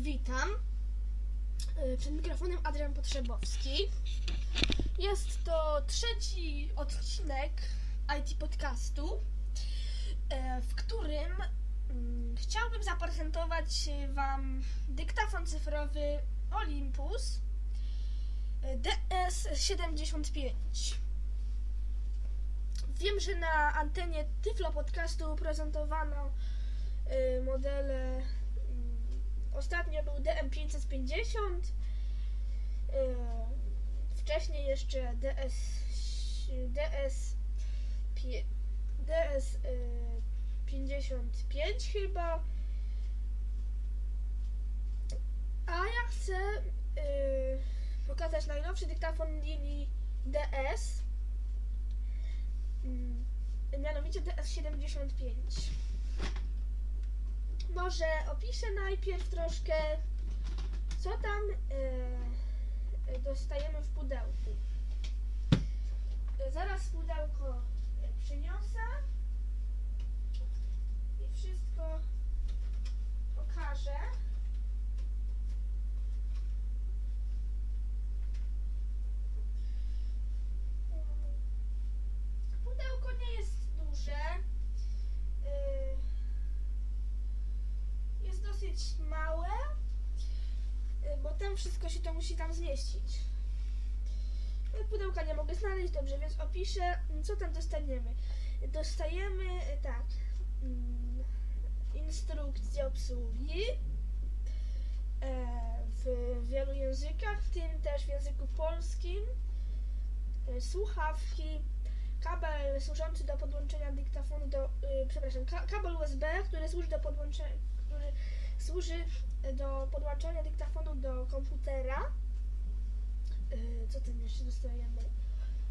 witam. E, Przed mikrofonem Adrian Potrzebowski. Jest to trzeci odcinek IT podcastu, e, w którym mm, chciałbym zaprezentować Wam dyktafon cyfrowy Olympus e, DS75. Wiem, że na antenie Tyflo Podcastu prezentowano modele. Ostatnio był DM550. y, Wcześniej jeszcze DS. DS. DS y, 55 chyba. A ja chcę y, pokazać najnowszy dyktafon linii DS. Mm, Mianowicie DS75. Może opiszę najpierw troszkę, co tam e, dostajemy w pudełku. E, Zaraz pudełko przyniosę i wszystko pokażę. Mm, Pudełko nie jest duże. Y, Dosyć małe, y, bo tam wszystko się to musi tam zmieścić. Y, Pudełka nie mogę znaleźć, dobrze, więc opiszę, mm, co tam dostaniemy. Dostajemy, y, tak, mm, instrukcję obsługi w wielu językach, w tym też w języku polskim, słuchawki, kabel służący do podłączenia dyktafonu do, y, przepraszam, ka- kabel USB, który służy do podłączenia, który służy do podłączania dyktafonu do komputera. Y, co tam jeszcze dostajemy?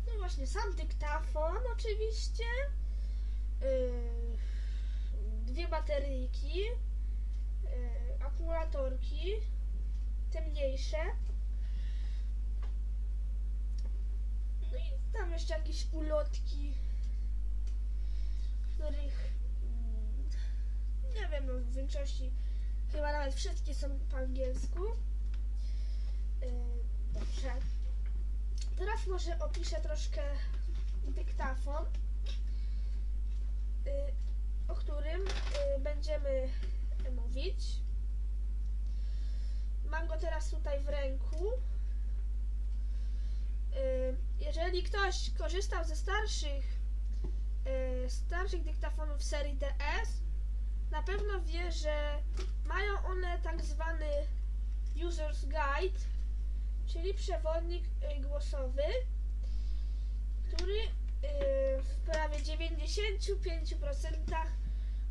No właśnie sam dyktafon oczywiście. Y, dwie bateryjki, akumulatorki, te mniejsze. No i tam jeszcze jakieś ulotki, których mm, nie wiem, no w większości chyba nawet wszystkie są po angielsku. Yy, Dobrze. Teraz może opiszę troszkę dyktafon, yy, o którym yy, będziemy mówić. Mam go teraz tutaj w ręku. Y, Jeżeli ktoś korzystał ze starszych, y, starszych dyktafonów serii DS, na pewno wie, że mają one tak zwany User's Guide, czyli przewodnik y, głosowy, który y, w prawie 95%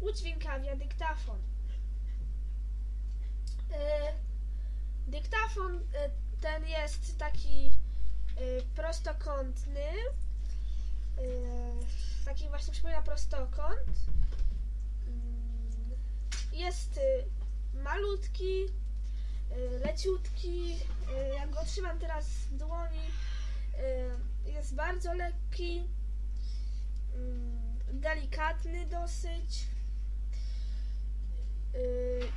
udźwiękawia dyktafon. Y, Dyktafon ten jest taki prostokątny. Taki właśnie przypomina prostokąt. Jest y, malutki, y, leciutki. y, Jak go trzymam teraz w dłoni, jest bardzo lekki, mm, delikatny dosyć.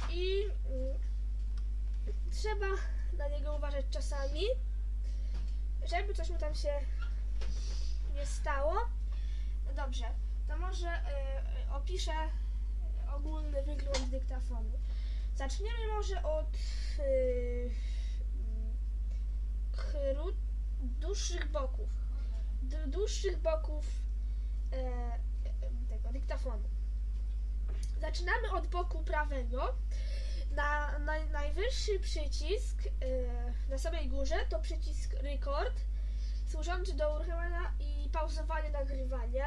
I trzeba na niego uważać czasami, żeby coś mu tam się nie stało. Dobrze, to może opiszę ogólny wygląd dyktafonu. Zaczniemy może od y, krót, dłuższych boków. Dłuższych boków e, tego dyktafonu. Zaczynamy od boku prawego. Na, na najwyższy przycisk e, na samej górze to przycisk record, służący do uruchamiania i pauzowania nagrywania.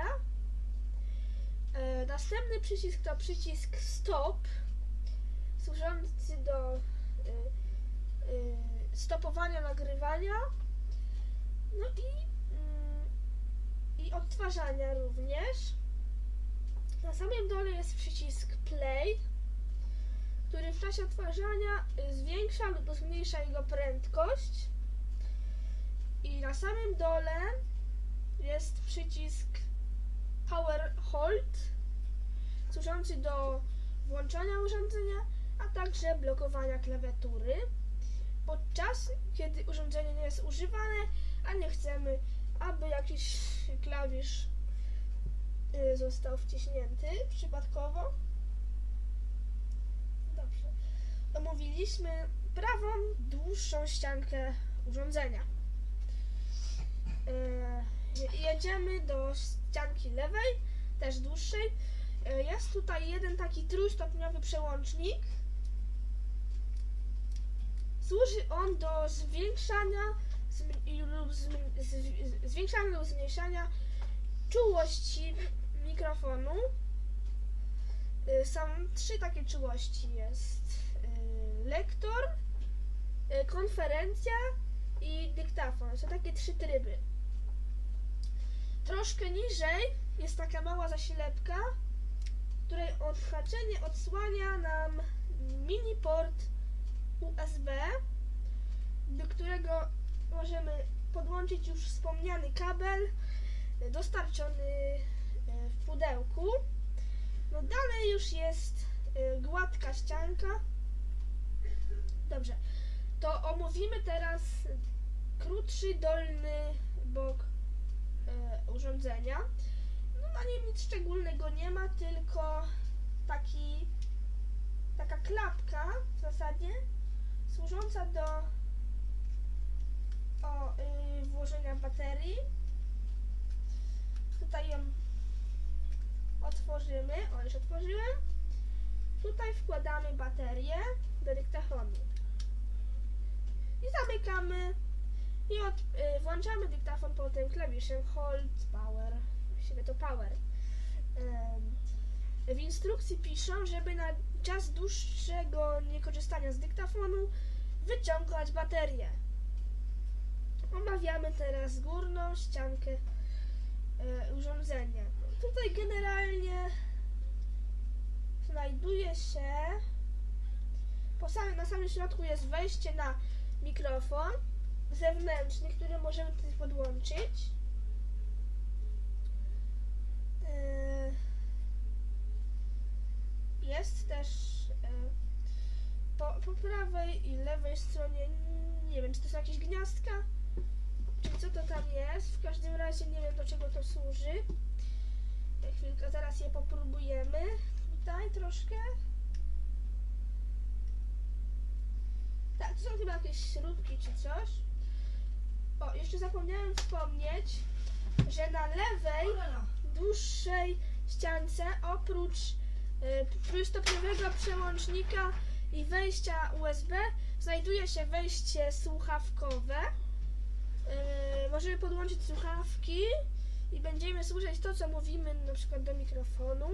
E, następny przycisk to przycisk stop, służący do e, e, stopowania nagrywania. No i, mm, i odtwarzania również. Na samym dole jest przycisk play, który w czasie odtwarzania y, zwiększa lub zmniejsza jego prędkość. I na samym dole jest przycisk power hold, służący do włączania urządzenia, a tak włącze blokowania klawiatury podczas kiedy urządzenie nie jest używane, a nie chcemy, aby jakiś klawisz y, został wciśnięty przypadkowo. Dobrze. Omówiliśmy prawą, dłuższą ściankę urządzenia. Y, jedziemy do ścianki lewej, też dłuższej. Y, Jest tutaj jeden taki trójstopniowy przełącznik. Służy on do zwiększania lub zwiększania lub zmniejszania czułości mikrofonu. Y, Są trzy takie czułości. Jest y, lektor, konferencja i dyktafon. Są takie trzy tryby. Troszkę niżej jest taka mała zaślepka, której odhaczenie odsłania nam mini port USB, do którego możemy podłączyć już wspomniany kabel dostarczony e, w pudełku. No dalej już jest e, gładka ścianka. Dobrze, to omówimy teraz krótszy dolny bok urządzenia. No na nim nic szczególnego nie ma, tylko taki taka klapka w zasadzie służąca do o, y, włożenia baterii. Tutaj ją otworzymy. O, już otworzyłem. Tutaj wkładamy baterię do dyktafonu. I zamykamy. I od, y, włączamy dyktafon potem klawiszem Hold Power. Właściwie to Power. W instrukcji piszą, żeby na czas dłuższego niekorzystania z dyktafonu wyciągać baterię. Omawiamy teraz górną ściankę e, urządzenia. Tutaj generalnie znajduje się po samym, na samym środku jest wejście na mikrofon zewnętrzny, który możemy tutaj podłączyć. E, jest też e, po, po prawej i lewej stronie, nie wiem, czy to są jakieś gniazdka, czy co to tam jest. W każdym razie nie wiem, do czego to służy. E, Chwilkę, zaraz je popróbujemy. Tutaj troszkę. Tak, to są chyba jakieś śrubki czy coś. O, jeszcze zapomniałem wspomnieć, że na lewej, dłuższej ściance, oprócz y, trójstopniowego przełącznika i wejścia USB znajduje się wejście słuchawkowe. Y, możemy podłączyć słuchawki i będziemy słyszeć to, co mówimy na przykład do mikrofonu.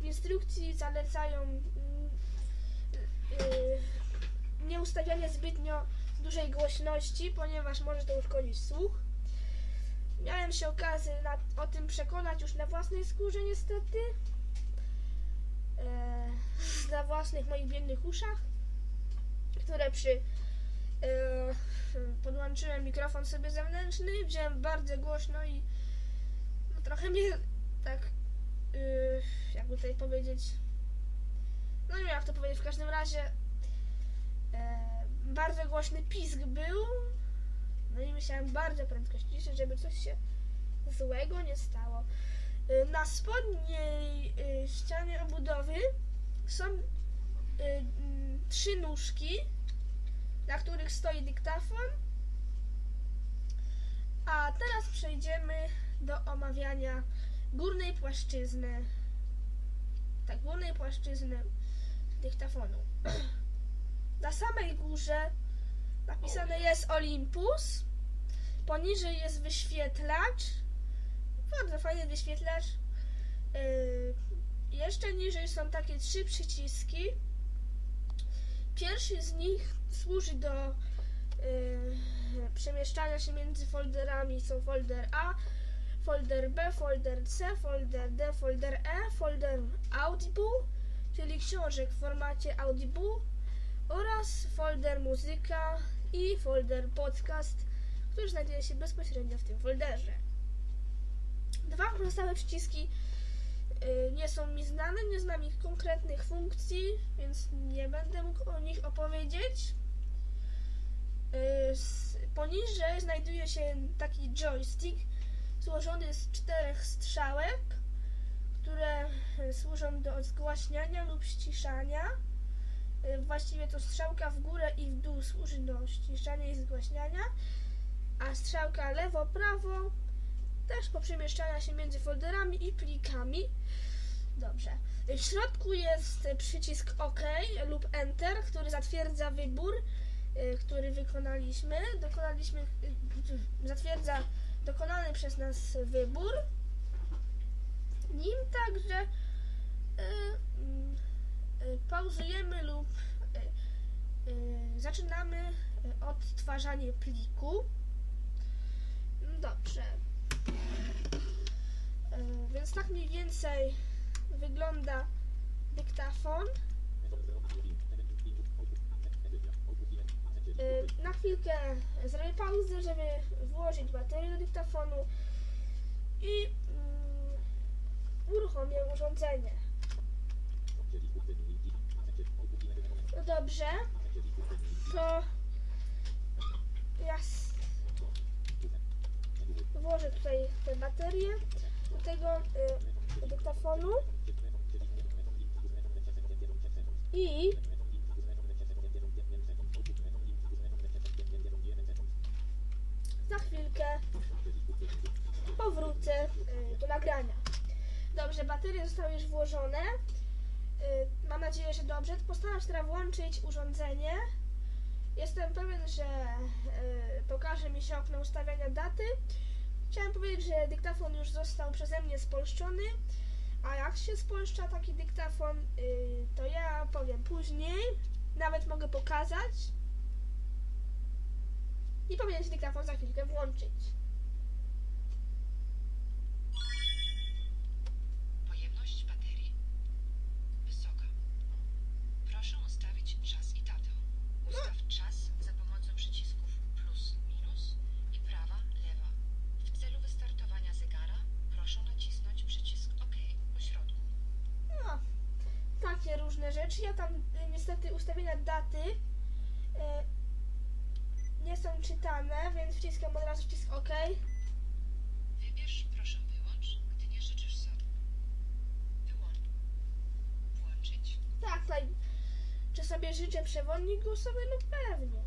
W instrukcji zalecają mm, y, nie ustawianie zbytnio dużej głośności, ponieważ może to uszkodzić słuch. Miałem się okazję na, o tym przekonać już na własnej skórze niestety. E, na własnych moich biednych uszach, które przy e, podłączyłem mikrofon sobie zewnętrzny, wziąłem bardzo głośno i no, trochę mnie tak e, jakby tutaj powiedzieć no nie wiem jak to powiedzieć, w każdym razie e, bardzo głośny pisk był no i musiałem bardzo prędko ściszyć, żeby coś się złego nie stało. Y, Na spodniej y, ścianie obudowy są y, mm, trzy nóżki, na których stoi dyktafon. A teraz przejdziemy do omawiania górnej płaszczyzny. Tak, górnej płaszczyzny dyktafonu. Na samej górze napisane jest Olympus. Poniżej jest wyświetlacz. Bardzo fajny wyświetlacz. Yy, jeszcze niżej są takie trzy przyciski. Pierwszy z nich służy do yy, przemieszczania się między folderami. Są folder A, folder B, folder C, folder D, folder E, folder Audible, czyli książek w formacie Audible oraz folder muzyka i folder podcast, który znajduje się bezpośrednio w tym folderze. Dwa pozostałe przyciski y, nie są mi znane, nie znam ich konkretnych funkcji, więc nie będę mógł o nich opowiedzieć. Y, Poniżej znajduje się taki joystick złożony z czterech strzałek, które y, służą do odgłaśniania lub ściszania. Y, Właściwie to strzałka w górę i w dół służy do ściszania i zgłaśniania, a strzałka lewo-prawo też poprzemieszczania się między folderami i plikami. Dobrze. W środku jest przycisk OK lub Enter, który zatwierdza wybór, y, który wykonaliśmy. Dokonaliśmy, y, zatwierdza dokonany przez nas wybór. Nim także y, mm, y, pauzujemy lub y, y, zaczynamy y, odtwarzanie pliku. Dobrze. Y, Więc tak mniej więcej wygląda dyktafon. Y, Na chwilkę zrobię pauzę, żeby włożyć baterię do dyktafonu i mm, uruchomię urządzenie. No dobrze, to ja włożę tutaj tę baterię do tego y, dyktafonu i za chwilkę powrócę y, do nagrania. Dobrze, baterie zostały już włożone. Y, Mam nadzieję, że dobrze. Postaram się teraz włączyć urządzenie. Jestem pewien, że y, pokaże mi się okno ustawiania daty. Chciałem powiedzieć, że dyktafon już został przeze mnie spolszczony. A jak się spolszcza taki dyktafon, y, to ja powiem później. Nawet mogę pokazać. I powinien się dyktafon za chwilkę włączyć. Pojemność baterii wysoka. Proszę ustawić czas i datę. Ustaw czas za pomocą przycisków plus, minus i prawa, lewa. W celu wystartowania zegara proszę nacisnąć przycisk OK po środku. No, takie różne rzeczy. Ja tam y, niestety ustawienia daty y, nie są czytane, więc wciskam od razu przycisk OK. Wybierz proszę wyłącz, gdy nie życzysz sobie. Wyłącz. Włączyć. Tak, tutaj. Czy sobie życzę przewodnik głosowy? No pewnie.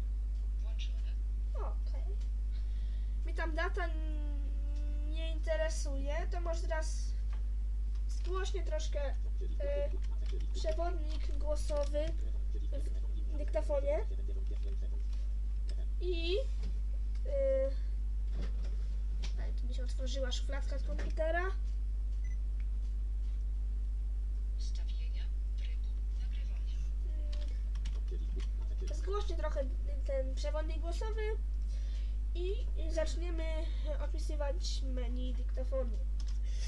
Włączone. Okej. Mi tam data nie interesuje, to może teraz zgłośnie troszkę y, przewodnik głosowy w dyktafonie. I y, tu mi się otworzyła szufladka z komputera. Mm, Zgłośnie trochę ten przewodnik głosowy i zaczniemy opisywać menu dyktafonu.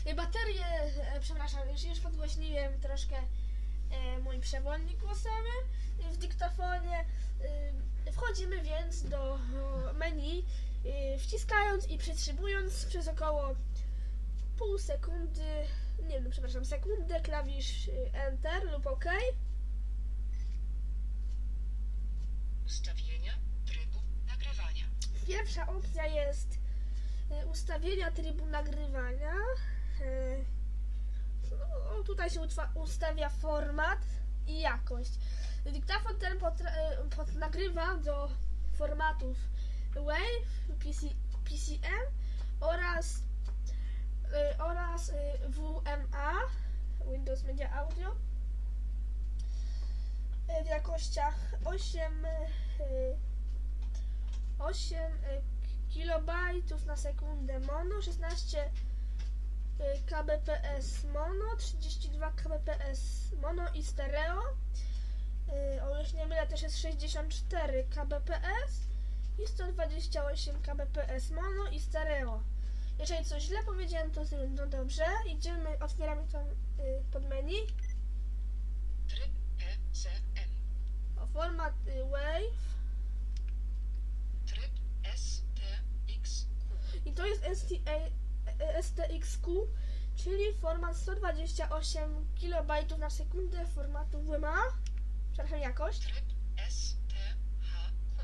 I Baterię, e, przepraszam, już, już podgłośniłem troszkę e, mój przewodnik głosowy w dyktafonie. E, Wchodzimy więc do e, menu, e, wciskając i przytrzymując przez około pół sekundy, nie wiem, przepraszam, sekundę klawisz e, Enter lub OK. Ustawienia trybu nagrywania. Pierwsza opcja jest ustawienia trybu nagrywania. Y, No, tutaj się ustawia format i jakość. Dyktafon ten y, pod nagrywa do formatów WAV, PC, PCM oraz, y, oraz y, WMA, Windows Media Audio w jakościach 8 y, 8 y, kilobajtów na sekundę mono, 16 y, kbps mono, 32 kbps mono i stereo. Y, O już nie mylę, też jest 64 kbps i 128 kbps mono i stereo. Jeżeli coś źle powiedziałem, to no dobrze. Idziemy, otwieramy to y, pod menu. Tryb PCM. O, format y, WAV. Tryb STXQ. I to jest STA, STXQ, Czyli format 128 KB na sekundę formatu WMA. Przepraszam, jakość. Tryb STHQ.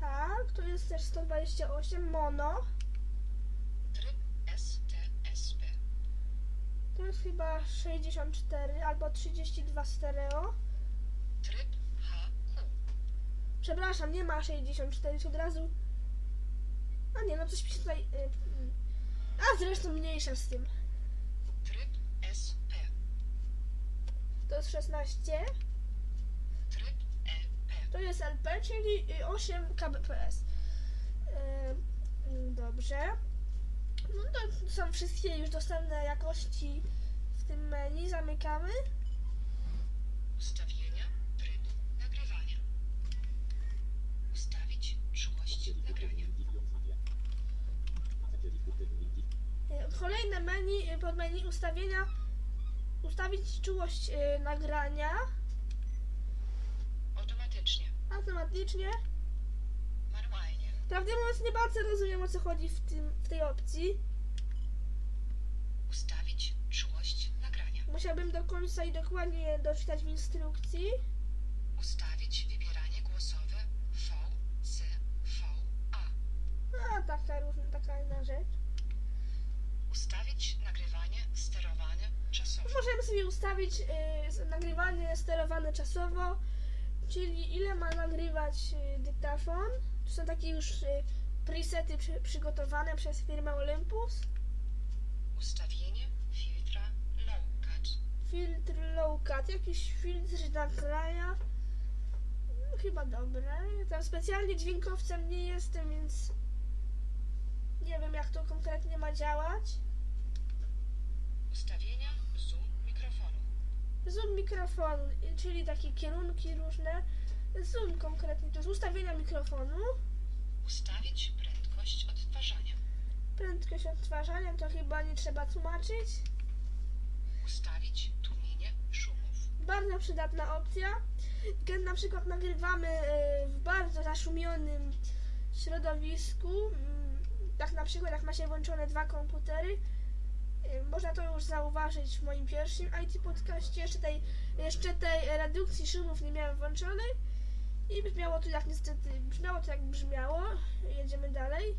Tak, to jest też 128 mono. To jest chyba 64 albo 32 stereo. Tryb HQ. Przepraszam, nie ma 64, to od razu. A nie, no coś mi się tutaj. y, y. A zresztą mniejsza z tym. Tryb SP. To jest 16. Tryb EP. To jest LP, czyli y, 8 kbps. Y, y, Dobrze. No to są wszystkie już dostępne jakości w tym menu. Zamykamy. Ustawienia trybu nagrywania. Ustawić czułość nagrania. Y, Kolejne menu, pod menu ustawienia. Ustawić czułość y, nagrania Automatycznie. automatycznie. Manualnie. Prawdę mówiąc, nie bardzo rozumiem o co chodzi w, tym, w tej opcji. Ustawić czułość nagrania. Musiałbym do końca i dokładnie doczytać w instrukcji. Ustawić wybieranie głosowe V, C, V, A. A taka różna, taka inna rzecz. Ustawić nagrywanie sterowane czasowo. Możemy sobie ustawić y, nagrywanie sterowane czasowo, czyli ile ma nagrywać y, dyktafon. To są takie już y, presety przy, przygotowane przez firmę Olympus. Ustawienie filtra low cut. Filtr low cut, jakiś filtr nagrania. No, chyba dobre. Tam specjalnie dźwiękowcem nie jestem, więc nie wiem jak to konkretnie ma działać. Ustawienia zoom mikrofonu. Zoom mikrofonu, y, czyli takie kierunki różne. Zoom konkretnie, to jest ustawienia mikrofonu. Ustawić prędkość odtwarzania. Prędkość odtwarzania to chyba nie trzeba tłumaczyć. Ustawić tłumienie szumów. Bardzo przydatna opcja. Kiedy na przykład nagrywamy e, w bardzo zaszumionym środowisku, tak na przykład jak ma się włączone dwa komputery, można to już zauważyć w moim pierwszym IT podcaście. Jeszcze tej, jeszcze tej redukcji szumów nie miałem włączonej i brzmiało to jak niestety, brzmiało to jak brzmiało. Jedziemy dalej.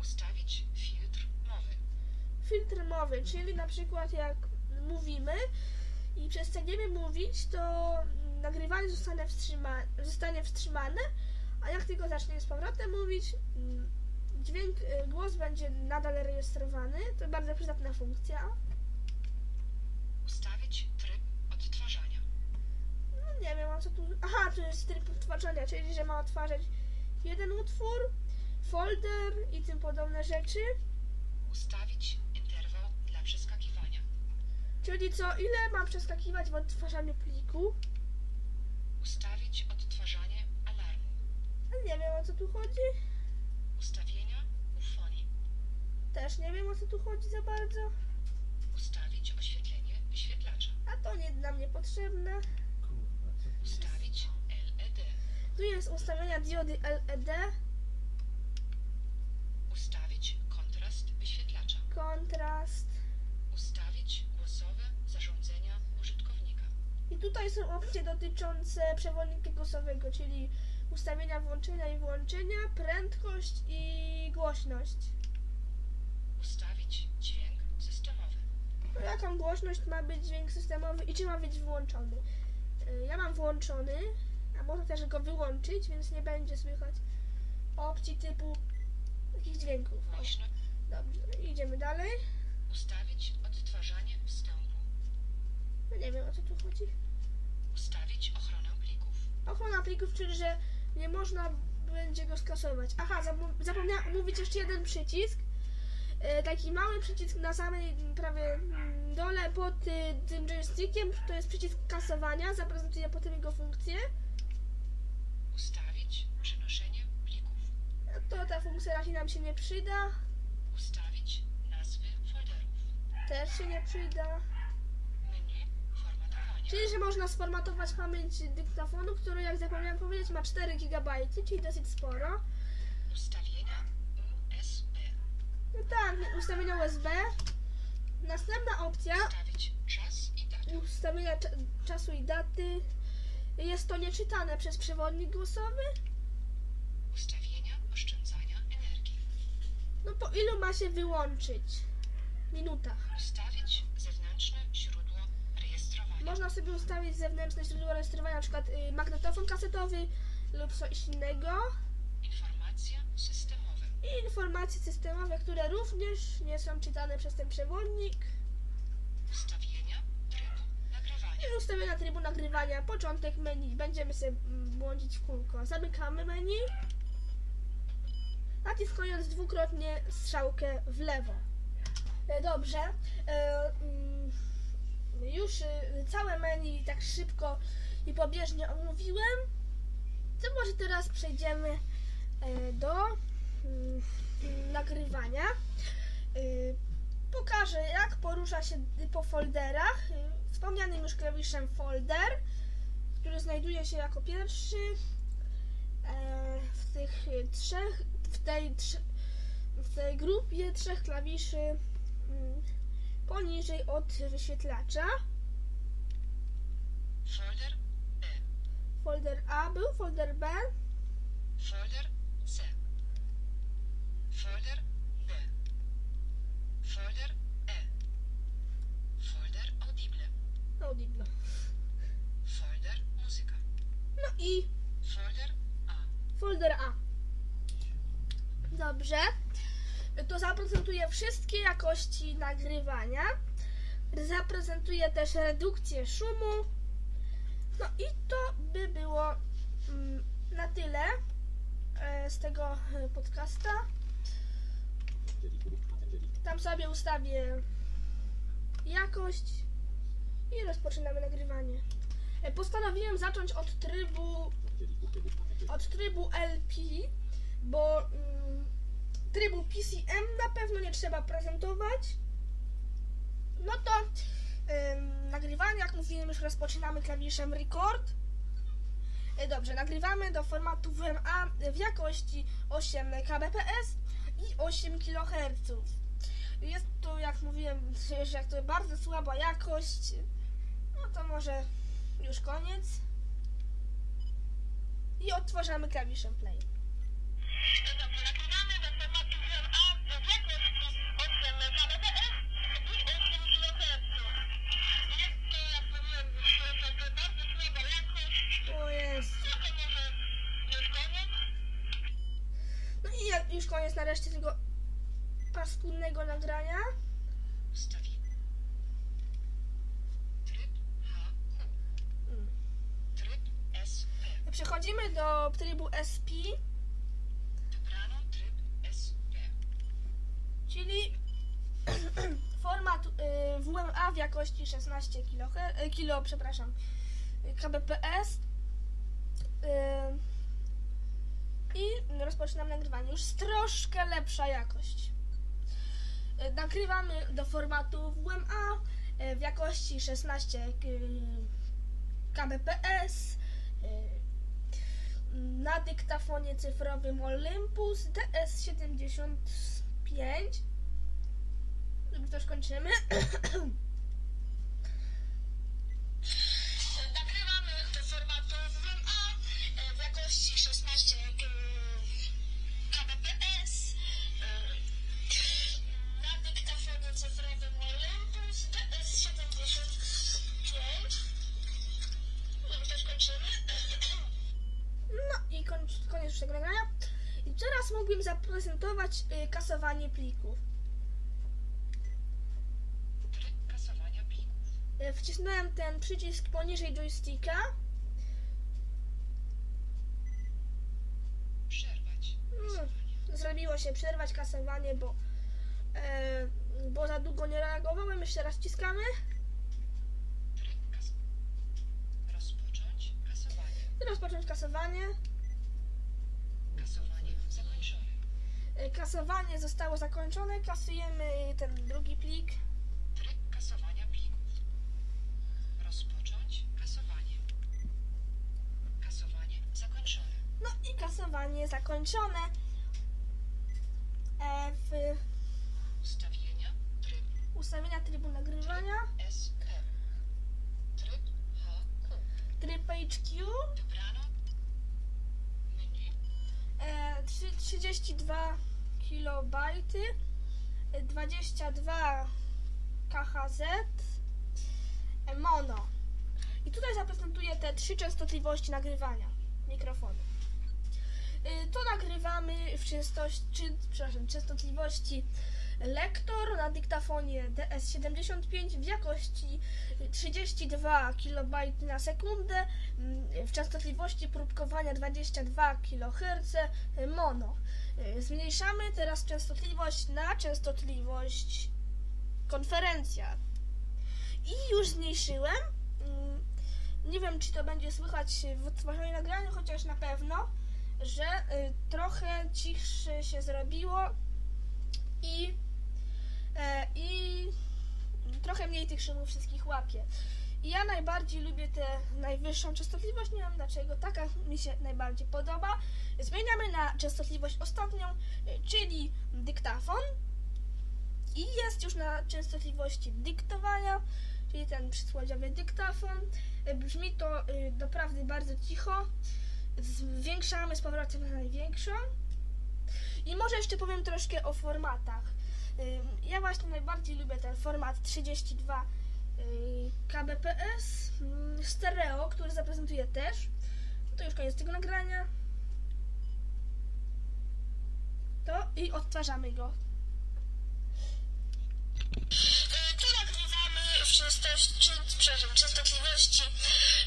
Ustawić filtr mowy. filtr mowy, czyli na przykład jak mówimy i przestaniemy mówić, to nagrywanie zostanie, wstrzyma, zostanie wstrzymane, a jak tylko zaczniemy z powrotem mówić, mm, dźwięk, y, głos będzie nadal rejestrowany. To bardzo przydatna funkcja. Ustawić tryb odtwarzania. No nie wiem, o co tu... Aha, tu jest tryb odtwarzania, czyli że ma odtwarzać jeden utwór, folder i tym podobne rzeczy. Ustawić interwał dla przeskakiwania. Czyli co, ile mam przeskakiwać w odtwarzaniu pliku? Ustawić odtwarzanie alarmu. Nie wiem, o co tu chodzi. Ustawienia ufonii. Też nie wiem o co tu chodzi za bardzo. Ustawić oświetlenie wyświetlacza. A to nie dla mnie potrzebne. Ustawić LED. Tu jest ustawienia diody LED, Ustawić kontrast wyświetlacza. kontrast. Ustawić głosowe zarządzenia użytkownika. I tutaj są opcje dotyczące przewodnika głosowego, czyli ustawienia włączenia i wyłączenia, prędkość i głośność. Ustawić dźwięk systemowy. No, jaką głośność ma być dźwięk systemowy i czy ma być włączony? Y, Ja mam włączony, a można też go wyłączyć, więc nie będzie słychać opcji typu takich dźwięków. Głośno. Dobrze, idziemy dalej. Ustawić odtwarzanie wstępu. No nie wiem o co tu chodzi. Ustawić ochronę plików. Ochrona plików, czyli że nie można będzie go skasować. Aha, zapo- zapomniałam mówić jeszcze jeden przycisk. E, taki mały przycisk na samej prawie dole pod y, tym joystickiem. To jest przycisk kasowania. Zaprezentuję potem jego funkcję. Ustawić przenoszenie plików. To ta funkcja raczej nam się nie przyda. Ustawić nazwy folderów. Też się nie przyda. Menu formatowania. Czyli, że można sformatować pamięć dyktafonu, który jak zapomniałam powiedzieć ma 4 GB, czyli dosyć sporo. No tak, ustawienia USB. Następna opcja ustawienia cza- czasu i daty. Jest to nieczytane przez przewodnik głosowy. Ustawienia oszczędzania energii. No po ilu ma się wyłączyć? Minutach. Ustawić zewnętrzne źródło rejestrowania. Można sobie ustawić zewnętrzne źródło rejestrowania, na przykład y, magnetofon kasetowy lub coś innego. I informacje systemowe, które również nie są czytane przez ten przewodnik. Ustawienia trybu nagrywania. I ustawienia trybu nagrywania, początek menu. Będziemy sobie błądzić w kółko. Zamykamy menu. Naciskując dwukrotnie strzałkę w lewo. E, Dobrze. E, mm, Już y, całe menu tak szybko i pobieżnie omówiłem. To może teraz przejdziemy e, do nagrywania. Y, Pokażę jak porusza się po folderach. Y, Wspomnianym już klawiszem folder, który znajduje się jako pierwszy e, w tych y, trzech, w tej, w tej grupie trzech klawiszy mm, poniżej od wyświetlacza. Folder B. Folder A był, folder B, Folder C. Folder D. Folder E. Folder audible. Audible. Folder muzyka. No i Folder A. folder A. Dobrze. To zaprezentuje wszystkie jakości nagrywania. Zaprezentuje też redukcję szumu. No i to by było mm, na tyle e, z tego podcasta. Tam sobie ustawię jakość i rozpoczynamy nagrywanie. E, Postanowiłem zacząć od trybu od trybu LP, bo mm, trybu PCM na pewno nie trzeba prezentować. No to ym, nagrywanie, jak mówiłem, już rozpoczynamy klawiszem record. E, Dobrze, nagrywamy do formatu WMA w jakości 8 kbps i 8 kHz. Jest to, jak mówiłem, że jak to bardzo słaba jakość, no to może już koniec. I odtwarzamy klawiszem play. Dobrze, kilo, e, kilo przepraszam, kbps. Y, I rozpoczynam nagrywanie. Już troszkę lepsza jakość. Y, nakrywamy do formatu WMA w jakości 16 kbps y, na dyktafonie cyfrowym Olympus DS75 już też kończymy poniżej joysticka. Przerwać. Mm, Kasowanie. Zrobiło się przerwać kasowanie, bo, e, bo za długo nie reagowałem. Jeszcze raz wciskamy. Tryb kas... Rozpocząć kasowanie. Rozpocząć kasowanie. Kasowanie zakończone. Y, Kasowanie zostało zakończone. Kasujemy ten drugi plik. Tryb kasowania plików. Rozpocząć kasowanie. Kasowanie zakończone. Kasowanie zakończone. E, w ustawienia trybu nagrywania. Tryb HQ. tryb HQ, Wybrano. Menu. e, trzy- 32 kilobajty, e, 22 KHZ, mono. I tutaj zaprezentuję te trzy częstotliwości nagrywania mikrofonu. Y, To nagrywamy w częstości, przepraszam, częstotliwości lektor na dyktafonie DS75 w jakości 32 kB na sekundę, mm, w częstotliwości próbkowania 22 kHz mono. Y, Zmniejszamy teraz częstotliwość na częstotliwość konferencja. I już zmniejszyłem. Mm, Nie wiem, czy to będzie słychać w odtwarzaniu nagrania, chociaż na pewno, że y, trochę cichsze się zrobiło i, e, i trochę mniej tych szumów wszystkich łapie. I ja najbardziej lubię tę najwyższą częstotliwość, nie wiem dlaczego, taka mi się najbardziej podoba. Zmieniamy na częstotliwość ostatnią, y, czyli dyktafon. I jest już na częstotliwości dyktowania, czyli ten przysłowiowy dyktafon. Y, Brzmi to doprawdy bardzo cicho. Zwiększamy z powrotem na największą. I może jeszcze powiem troszkę o formatach. Ja właśnie najbardziej lubię ten format 32 y, kbps mm, stereo, który zaprezentuję też. To już koniec tego nagrania. To i odtwarzamy go. Czy, przepraszam, częstotliwości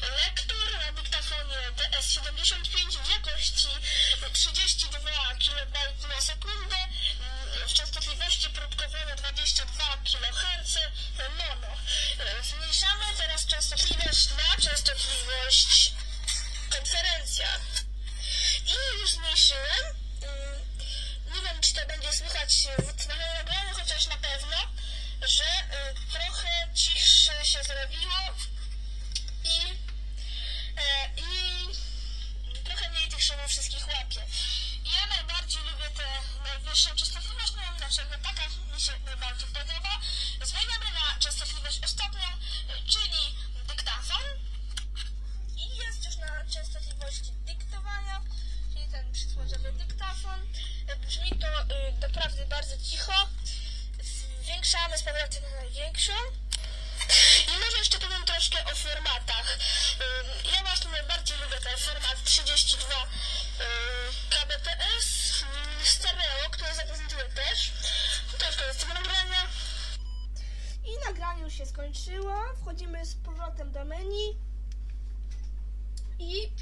lektur na dyktafonie DS75 w jakości 32 kB na sekundę, mm, w częstotliwości próbkowania 22 kHz mono. Y, Zmniejszamy teraz częstotliwość na częstotliwość konferencja. I już zmniejszyłem. Mm, Nie wiem, czy to będzie słychać w nagrania, chociaż na pewno, że y, trochę cichsze się zrobiło i, e, i trochę mniej tych szumów wszystkich łapie. Ja najbardziej lubię tę najwyższą częstotliwość, nie wiem dlaczego, taka mi się najbardziej podoba. Zmieniamy na częstotliwość ostatnią, y, czyli dyktafon. I jest już na częstotliwości dyktowania, czyli ten przysłowiowy dyktafon. Brzmi to y, doprawdy bardzo cicho. Zwiększamy z powrotem na największą. I może jeszcze powiem troszkę o formatach. Ja właśnie najbardziej lubię ten format 32 y, kbps stereo, który zaprezentuję też. To już koniec tego nagrania. I nagranie już się skończyło. Wchodzimy z powrotem do menu. I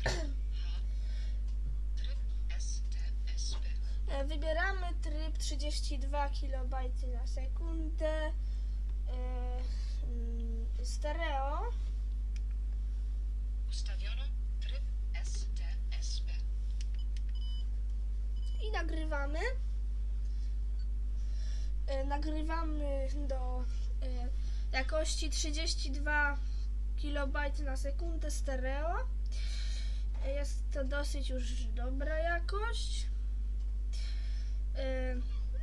Tryb STSP. e, wybieramy tryb 32 kB na sekundę. e, mm, Stereo. Ustawiono tryb STSP. i nagrywamy. E, Nagrywamy do e, jakości 32 kB na sekundę stereo. E, Jest to dosyć już dobra jakość. E,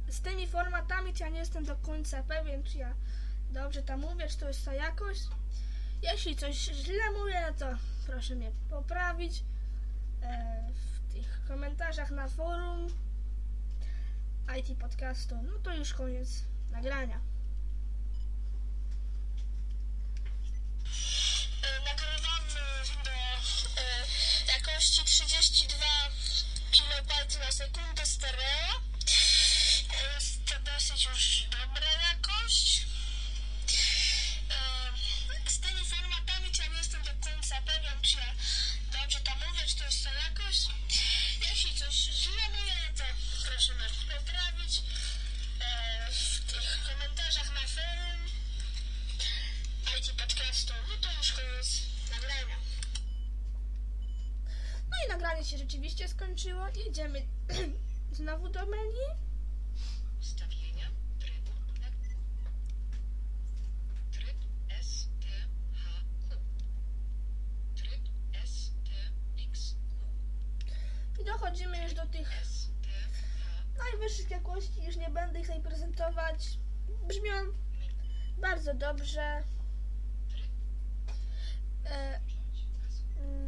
Z tymi formatami ja nie jestem do końca pewien, czy ja dobrze to mówię, czy to jest ta jakość. Jeśli coś źle mówię, to proszę mnie poprawić e, w tych komentarzach na forum IT Podcastu. No to już koniec nagrania. E, nagrywamy do e, jakości 32 kB na sekundę stereo. Jest to dosyć już dobra jakość. Z tymi formatami to ja nie jestem do końca pewien, czy ja dobrze to mówię, czy to jest ta jakość. Jeśli coś źle mówię, to proszę mnie poprawić w tych komentarzach na forum. IT podcastu, no to już koniec nagrania. No i nagranie się rzeczywiście skończyło i idziemy znowu do menu. Ustawienia trybu na Tryb STHQ. Tryb STXQ. I dochodzimy już do tych STH. najwyższych jakości, już nie będę ich tutaj prezentować. Brzmią Bardzo dobrze. E,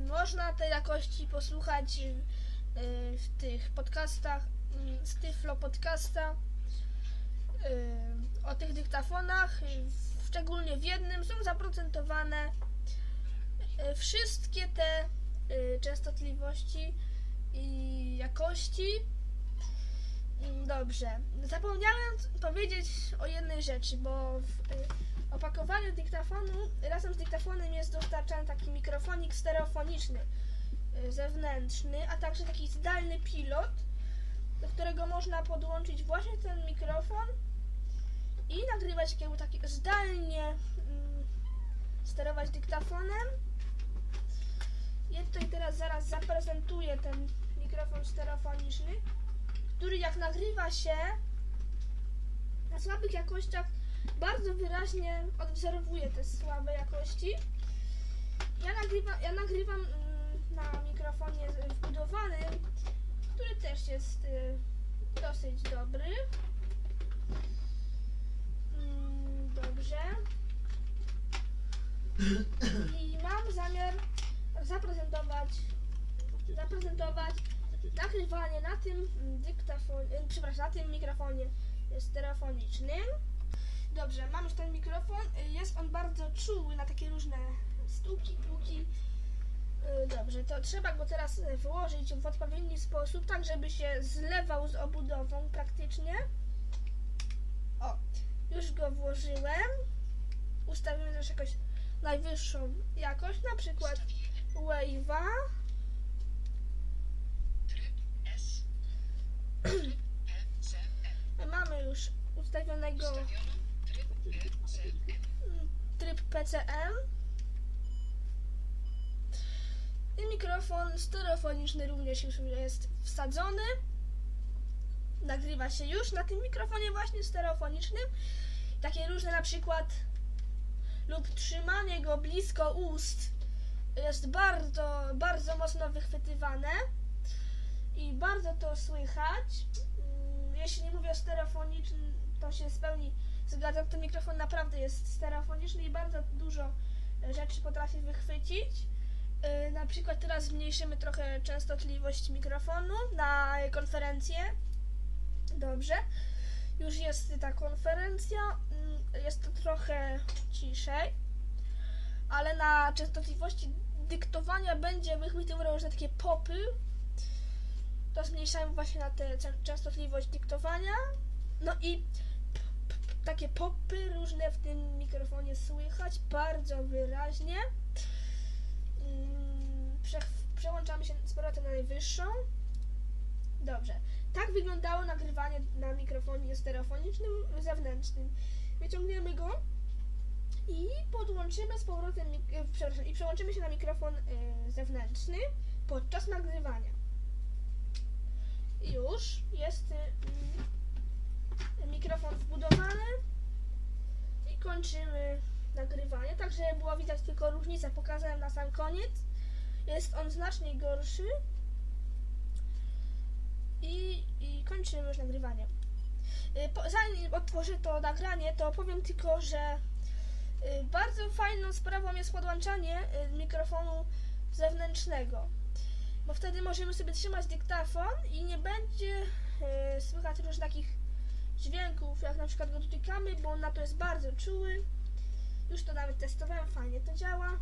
można tej jakości posłuchać y, w tych podcastach mm, z Tyflo Podcasta y, o tych dyktafonach. Szczególnie w jednym są zaprocentowane wszystkie te częstotliwości i jakości. Mm, Dobrze. Zapomniałem powiedzieć o jednej rzeczy, bo w y, opakowaniu dyktafonu razem z dyktafonem jest dostarczany taki mikrofonik stereofoniczny y, zewnętrzny, a także taki zdalny pilot, do którego można podłączyć właśnie ten mikrofon i nagrywać jakby taki zdalnie mm, sterować dyktafonem. Ja tutaj teraz zaraz zaprezentuję ten mikrofon stereofoniczny, który jak nagrywa się na słabych jakościach bardzo wyraźnie odwzorowuje te słabe jakości. Ja, nagrywa, ja nagrywam mm, na mikrofonie wbudowanym, który też jest y, dosyć dobry. Mm, Dobrze. I mam zamiar zaprezentować zaprezentować nagrywanie na tym dyktafonie, przepraszam, na tym mikrofonie stereofonicznym. Dobrze, mam już ten mikrofon. y, Jest on bardzo czuły na takie różne stuki, puki. Y, Dobrze, to trzeba go teraz y, włożyć w odpowiedni sposób, tak żeby się zlewał z obudową praktycznie. O, już go włożyłem. Ustawimy też jakąś najwyższą jakość, na przykład Wave'a. Tryb S. Tryb PCM. Mamy już ustawionego tryb PCM. I mikrofon stereofoniczny również już jest wsadzony. Nagrywa się już na tym mikrofonie właśnie stereofonicznym. Takie różne na przykład lub trzymanie go blisko ust jest bardzo, bardzo mocno wychwytywane i bardzo to słychać. Mm, Jeśli mówię o stereofonicznym, to się spełni Zgadzam, ten mikrofon naprawdę jest stereofoniczny i bardzo dużo e, rzeczy potrafi wychwycić. Yy, Na przykład teraz zmniejszymy trochę częstotliwość mikrofonu na konferencję. Dobrze. Już jest ta konferencja. Mm, Jest to trochę ciszej, ale na częstotliwości dyktowania będzie wychwytywał różne takie popy. To zmniejszamy właśnie na tę częstotliwość dyktowania. No i takie popy różne w tym mikrofonie słychać bardzo wyraźnie. Mm, Prze przełączamy się z powrotem na najwyższą. Dobrze. Tak wyglądało nagrywanie na mikrofonie stereofonicznym zewnętrznym. Wyciągniemy go i podłączymy z powrotem, e, przepraszam, i przełączymy się na mikrofon e, zewnętrzny podczas nagrywania. Już jest e, mm, mikrofon wbudowany i kończymy nagrywanie. Tak, żeby było widać tylko różnicę, pokazałem na sam koniec. Jest on znacznie gorszy i, i kończymy już nagrywanie. Y, zanim otworzę to nagranie, to powiem tylko, że y, bardzo fajną sprawą jest podłączanie y, mikrofonu zewnętrznego, bo wtedy możemy sobie trzymać dyktafon i nie będzie y, słychać różnych takich dźwięków, jak na przykład go dotykamy, bo on na to jest bardzo czuły. Już to nawet testowałem, fajnie to działa.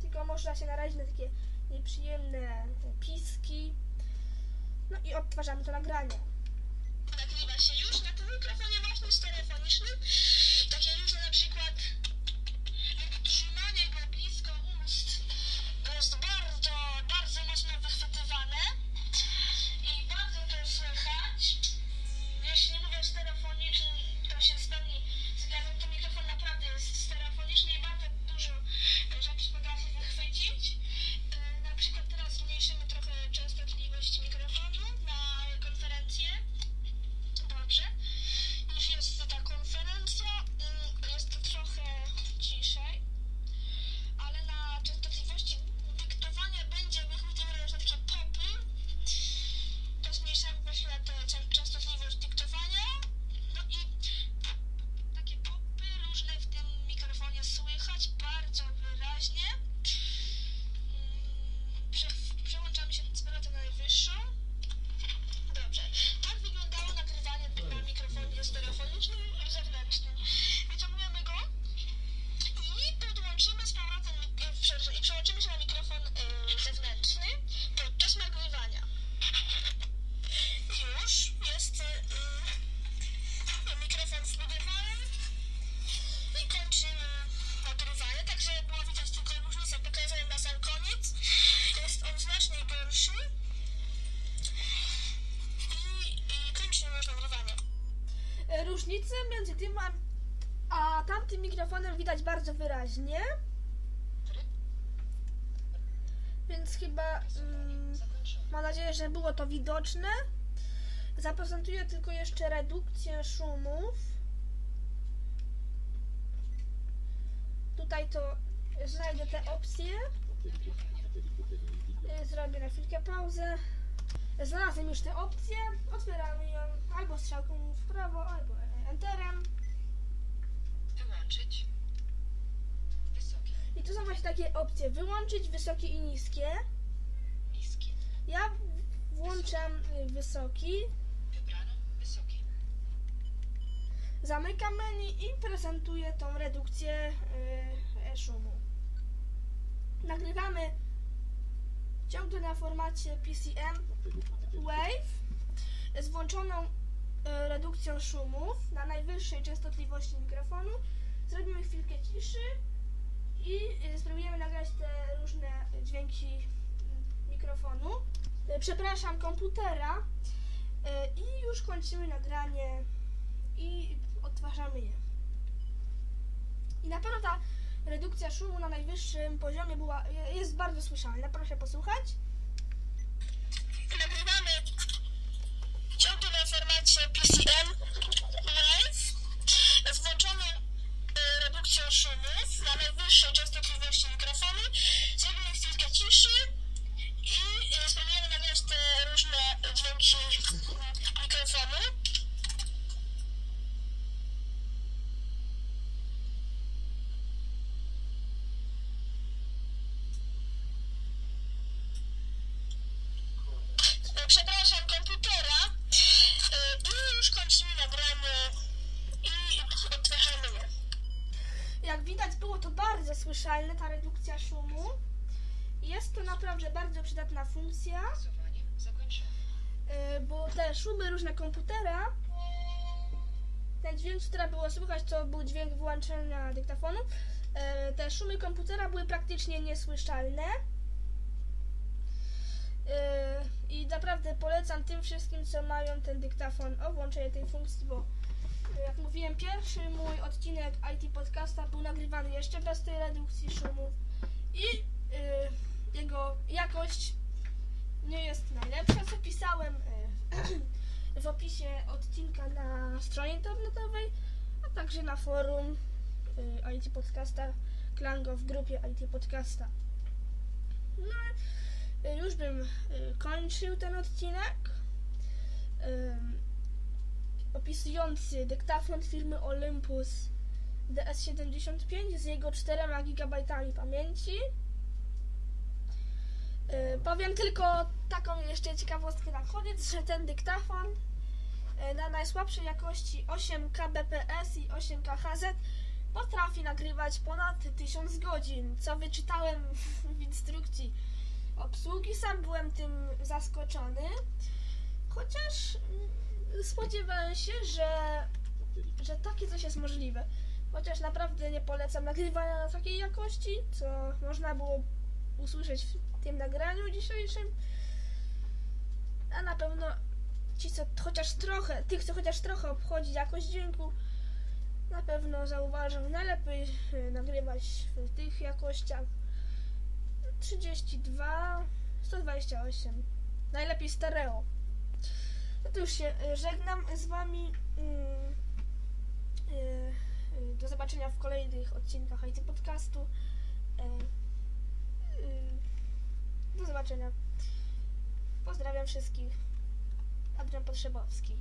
Tylko można się narazić na takie nieprzyjemne piski. No i odtwarzamy to nagranie. Nagrywa się już na tym mikrofonie właśnie stereofonicznym. Takie różne na przykład Różnicę między tym a, a tamtym mikrofonem widać bardzo wyraźnie. Więc chyba Zakończone. mam nadzieję, że było to widoczne. Zaprezentuję tylko jeszcze redukcję szumów. Tutaj to znajdę te opcje. Zrobię na chwilkę pauzę. Znalazłem już te opcje. Otwieramy ją albo strzałką w prawo, albo enterem. Wyłączyć. Wysokie. I tu są właśnie takie opcje. Wyłączyć wysokie i niskie. Niskie. Ja włączam y, wysoki. Wybrano wysokie. Zamykam menu i prezentuję tą redukcję y, szumu. Nagrywamy ciągle na formacie PCM Wave z włączoną y, redukcją szumów na najwyższej częstotliwości mikrofonu. Zrobimy chwilkę ciszy i y, spróbujemy nagrać te różne dźwięki y, mikrofonu. Y, Przepraszam, komputera y, i już kończymy nagranie i odtwarzamy je. I na pewno ta redukcja szumu na najwyższym poziomie była, jest bardzo słyszalna. Proszę posłuchać. Nagrywamy ciągle na formacie PCM Live e, redukcją szumów na najwyższej częstotliwości mikrofonu. Zrobimy chwilkę ciszy i e, spróbujemy nagrać te różne dźwięki mm, mikrofonu. E, Przepraszam, komputera. E, I już kończymy nagranie i odtwarzamy je. Jak widać, było to bardzo słyszalne, ta redukcja szumu. Jest to naprawdę bardzo przydatna funkcja, yy, bo te szumy różne komputera, ten dźwięk, który było słychać, to był dźwięk wyłączenia dyktafonu. Yy, Te szumy komputera były praktycznie niesłyszalne. Yy, I naprawdę polecam tym wszystkim, co mają ten dyktafon o włączenie tej funkcji, bo jak mówiłem, pierwszy mój odcinek IT Podcasta był nagrywany jeszcze bez tej redukcji szumów i yy, jego jakość nie jest najlepsza, co pisałem yy, w opisie odcinka na stronie internetowej, a także na forum yy, IT Podcasta Klango w grupie IT Podcasta. No, y, już bym y, kończył ten odcinek opisujący dyktafon firmy Olympus DS75 z jego 4 GB pamięci. Y, powiem tylko taką jeszcze ciekawostkę na koniec, że ten dyktafon y, na najsłabszej jakości 8 kbps i 8 KHz potrafi nagrywać ponad 1000 godzin, co wyczytałem w instrukcji obsługi. Sam byłem tym zaskoczony, chociaż spodziewałem się, że, że takie coś jest możliwe. Chociaż naprawdę nie polecam nagrywania na takiej jakości, co można było usłyszeć w tym nagraniu dzisiejszym. A na pewno ci, co chociaż trochę, tych, co chociaż trochę obchodzi jakość dźwięku, na pewno zauważą, najlepiej y, nagrywać w tych jakościach 32, 128. Najlepiej stereo. No to już się żegnam z Wami. Mm, y, y, Do zobaczenia w kolejnych odcinkach IT Podcastu. Y, y, Do zobaczenia. Pozdrawiam wszystkich. Adrian Potrzebowski.